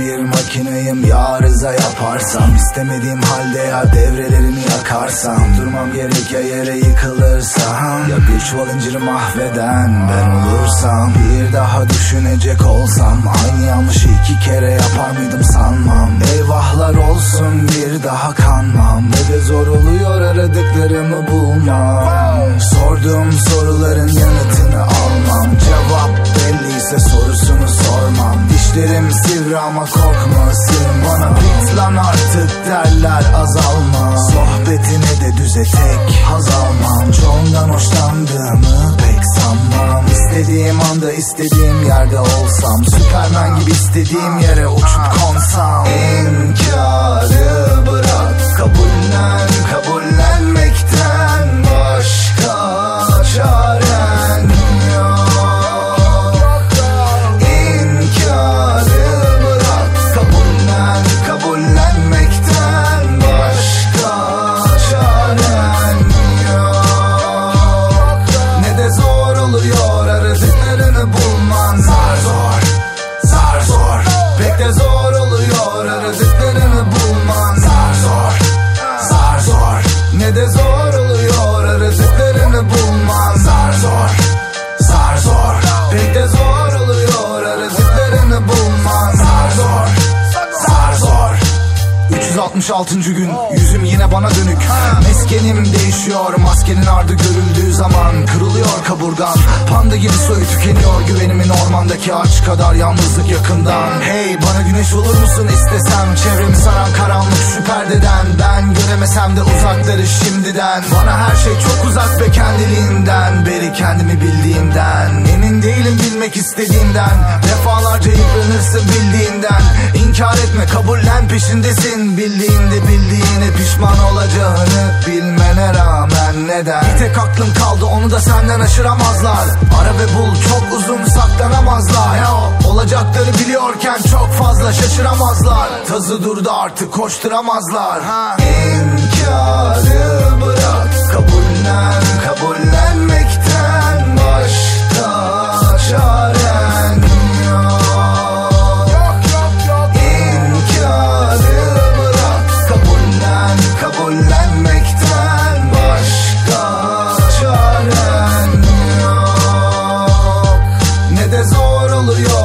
makineyim ya arıza yaparsam. İstemediğim halde ya devrelerini yakarsam. Durmam gerek ya yere yıkılırsam. Ya bir çuval inciri mahveden ben olursam. Bir daha düşünecek olsam Aynı yanlışı iki kere yapar mıydım sanmam. Eyvahlar olsun bir daha kanmam. Ne de zor oluyor aradıklarımı bulmam. Sorduğum soruların yanıtını almam. Cevap belliyse sorusunu sormam Dişlerim sivri ama korkma sığın bana Bit lan artık derler azalma. Sohbetine de düze tek haz almam. Çoğundan hoşlandığımı pek sanmam. İstediğim anda istediğim yerde olsam. Süpermen gibi istediğim yere uçup konsam. İnkarı bırak kabullen de zor oluyor aradıklarını bulman Zar zor, zar zor. Pek de zor oluyor aradıklarını bulman Zar zor, zar zor. 366. gün. Yüzüm yine bana dönük Meskenim değişiyor maskenin ardı görüldüğü zaman Kırılıyor kaburgan. Panda gibi soyu tükeniyor Güvenimin ormandaki ağaç kadar yalnızlık yakından. Hey bana güneş olur musun istesem? Çevremi saran karanlık şu perdeden. Ben göremesem de uzakları şimdiden. Bana her şey çok uzak ve kendiliğinden. Beri kendimi bildiğimden. Emin değilim bilmek istediğimden. Defalarca yıpranırsın bildiğinden. İnkar etme kabullen peşindesin. Bildiğinde bildiğine pişman olacağını neden Bir tek aklım kaldı onu da senden aşıramazlar. Ara ve bul çok uzun saklanamazlar. Ya, Olacakları biliyorken çok fazla şaşıramazlar. Tazı durdu artık koşturamazlar. Ha. İnkarı oluyor.